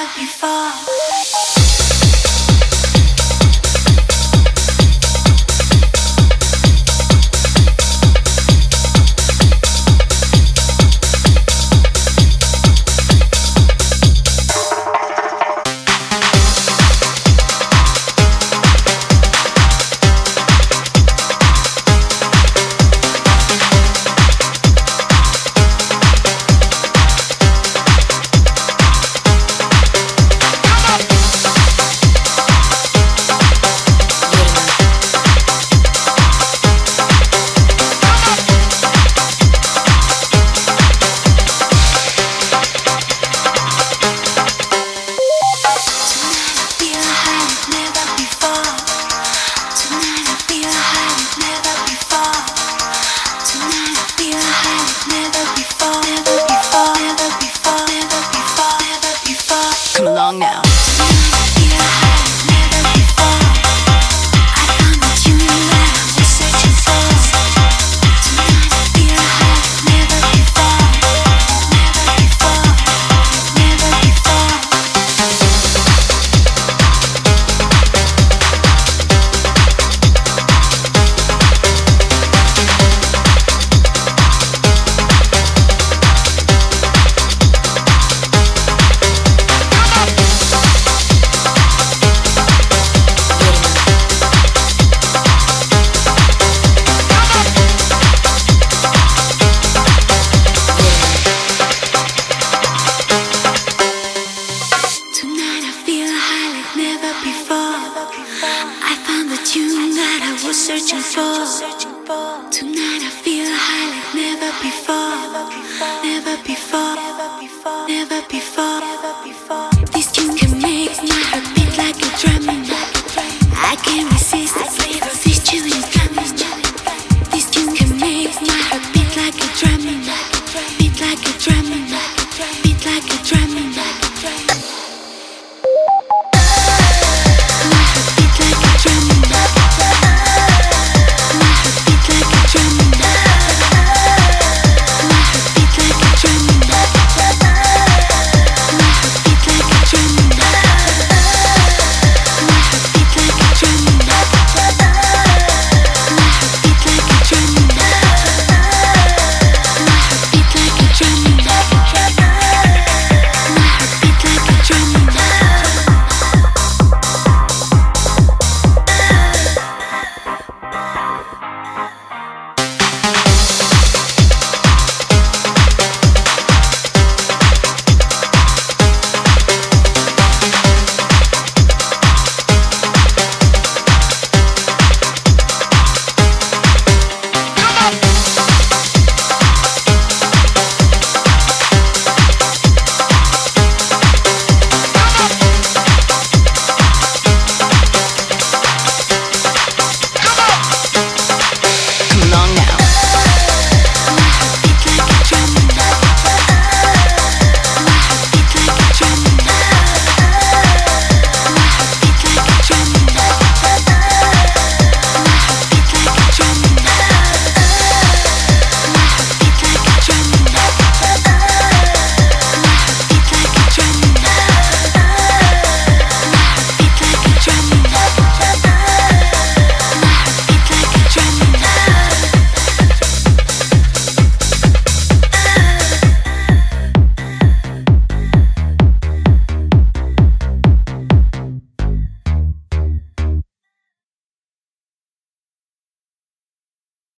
like before. I found the tune that I was searching for. Tonight I feel high like never before. Never before. Never before. This tune can make my heart beat like a drum. I can't resist.